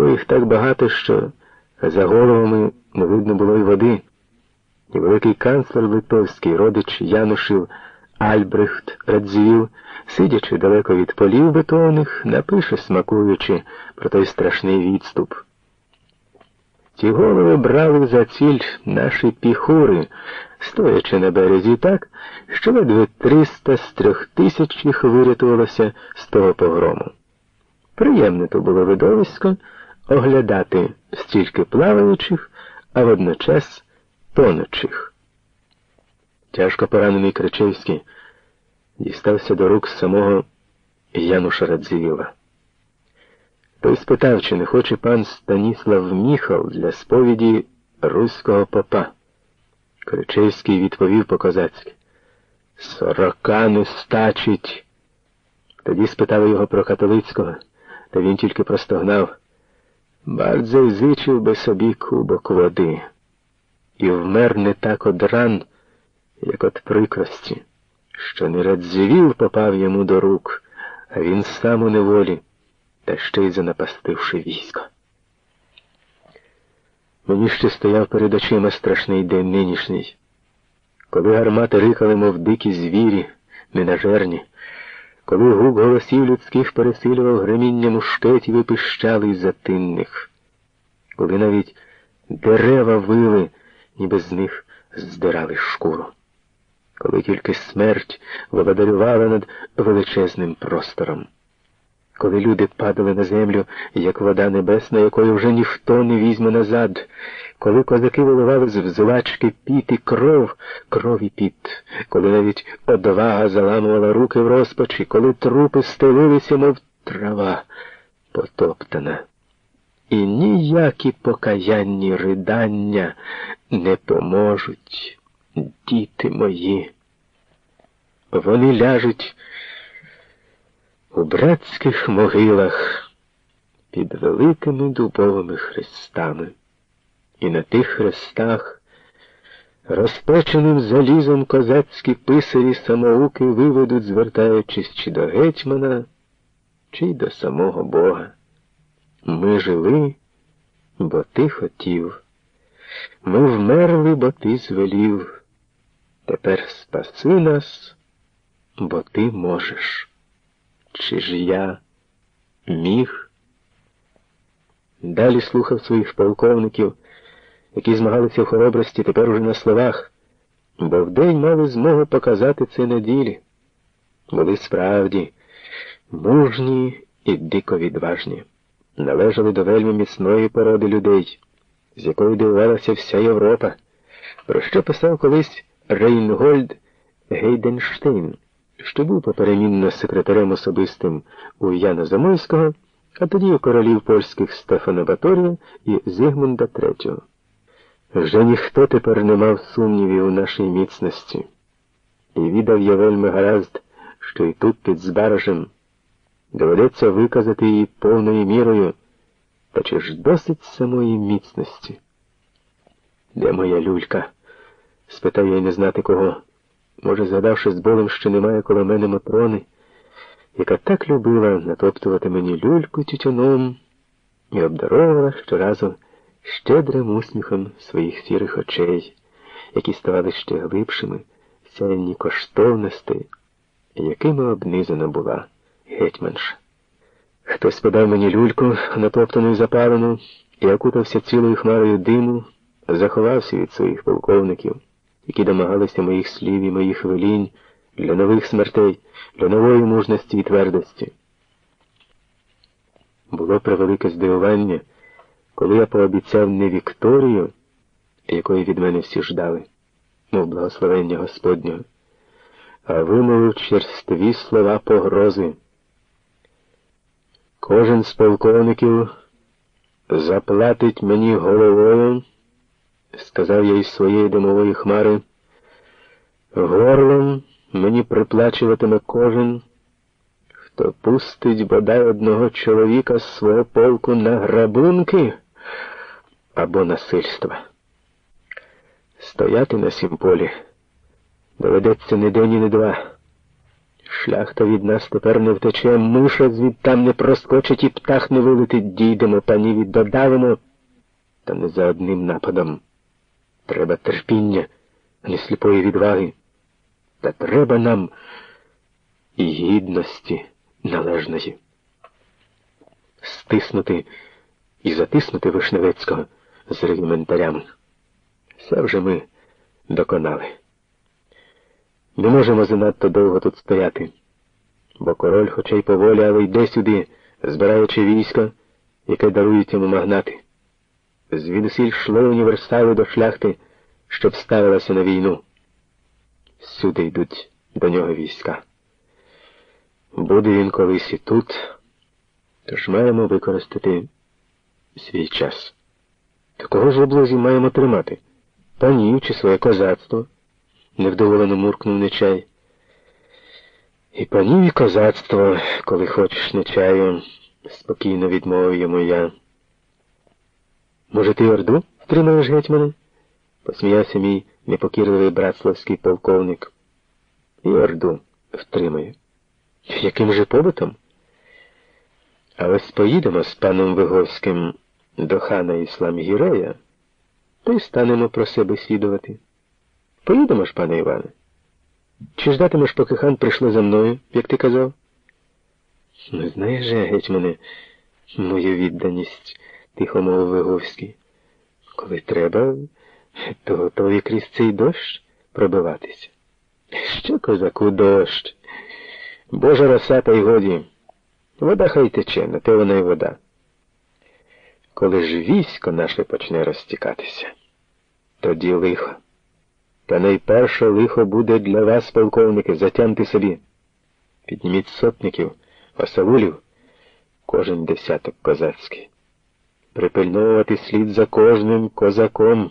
Було їх так багато, що за головами не видно було й води. І великий канцлер Литовський, родич Янушів Альбрехт Радзівіл, сидячи далеко від полів бетонних, напише, смакуючи про той страшний відступ. Ті голови брали за ціль наші піхури, стоячи на березі так, що ледве триста з трьох тисяч їх вирятувалося з того погрому. Приємне то було видовисько оглядати стільки плаваючих, а водночас тонучих. Тяжко поранений Кричевський дістався до рук самого Януша Радзивіла. Той спитав, чи не хоче пан Станіслав Міхал для сповіді руського попа. Кричевський відповів по-козацьки. Сорока не стачить. Тоді спитав його про католицького, та він тільки простогнав. Бардзей зичив би собі кубок води. І вмер не так од ран, як от прикрості, що не радзівіл попав йому до рук, а він сам у неволі та ще й занапастивши військо. Мені ще стояв перед очима страшний день нинішній, коли гармати рикали, мов дикі звірі, ненажерні, коли гук голосів людських пересилював греміння мушкетів і пищали затинних, коли навіть дерева вили, ніби з них здирали шкуру, коли тільки смерть володарювала над величезним простором коли люди падали на землю, як вода небесна, якою вже ніхто не візьме назад, коли козаки виливали з взувачки піт і кров, кров і піт, коли навіть одвага заламувала руки в розпачі, коли трупи стелилися, мов трава потоптана. І ніякі покаянні ридання не поможуть, діти мої. Вони ляжуть у братських могилах під великими дубовими хрестами, і на тих хрестах розпеченим залізом козацькі писарі самоуки виведуть, звертаючись чи до гетьмана, чи й до самого Бога. Ми жили, бо ти хотів. Ми вмерли, бо ти звелів. Тепер спаси нас, бо ти можеш. Чи ж я міг? Далі слухав своїх полковників, які змагалися в хоробрості тепер уже на словах, бо вдень мали змогу показати це на ділі. Були справді мужні і дико відважні, належали до вельми міцної породи людей, з якою дивувалася вся Європа, про що писав колись Рейнгольд Гейденштейн що був поперемінно секретарем особистим у Яна Замойського, а тоді у королів польських Стефана Баторія і Зигмунда III. Вже ніхто тепер не мав сумнівів у нашій міцності, і відав я вельми гаразд, що і тут під Збаражем доведеться виказати її повною мірою, та чи ж досить самої міцності? Де моя люлька? спитав я й не знати кого може, згадавши з болем, що немає коло мене Матрони, яка так любила натоптувати мені люльку тютюном і обдаровувала щоразу щедрим усміхом своїх сірих очей, які ставали ще глибшими сяйні коштовності, якими обнизана була гетьманша. Хтось подав мені люльку, натоптану і запалену, і окутався цілою хмарою диму, заховався від своїх полковників які домагалися моїх слів і моїх велінь для нових смертей, для нової мужності і твердості. Було превелике здивування, коли я пообіцяв не Вікторію, якої від мене всі ждали, мов благословення Господнього, а вимовив черстві слова погрози. Кожен з полковників заплатить мені головою сказав я із своєї димової хмари, горлом мені приплачуватиме кожен, хто пустить бодай одного чоловіка з свого полку на грабунки або насильства. Стояти на сім полі доведеться не день і не два. Шляхта від нас тепер не втече, миша звідтам не проскочить і птах не вилетить, дійдемо, паніві додавимо, та не за одним нападом. Треба терпіння, а не сліпої відваги. Та треба нам і гідності належної. Стиснути і затиснути Вишневецького з регіментарями. Все вже ми доконали. Не можемо занадто довго тут стояти, бо король, хоча й поволі, але йде сюди, збираючи військо, яке дарують йому магнати. Звідусіль йшли універсали до шляхти, щоб ставилася на війну. Сюди йдуть до нього війська. Буде він колись і тут, тож маємо використати свій час. То кого ж облозі маємо тримати? Панів чи своє козацтво? невдоволено муркнув нечай. І панів і козацтво, коли хочеш нечаю, спокійно відмовив йому я. Може, ти Орду втримаєш гетьмане? посміявся мій непокірливий братславський полковник. І Орду втримаю. Яким же побутом? А ось поїдемо з паном Виговським до хана Іслам Гірея, то й станемо про себе свідувати. Поїдемо ж, пане Іване. Чи ждатимеш, поки хан прийшло за мною, як ти казав? Ну, знаєш же, гетьмане, мою відданість, тихо мовив Виговський. Коли треба, то готові крізь цей дощ пробиватися. Що, козаку, дощ? Божа роса, та й годі. Вода хай тече, на те вона й вода. Коли ж військо наше почне розтікатися, тоді лихо. Та найперше лихо буде для вас, полковники, затямте собі. Підніміть сотників, осавулів, кожен десяток козацький. Припильновувати слід за кожним козаком.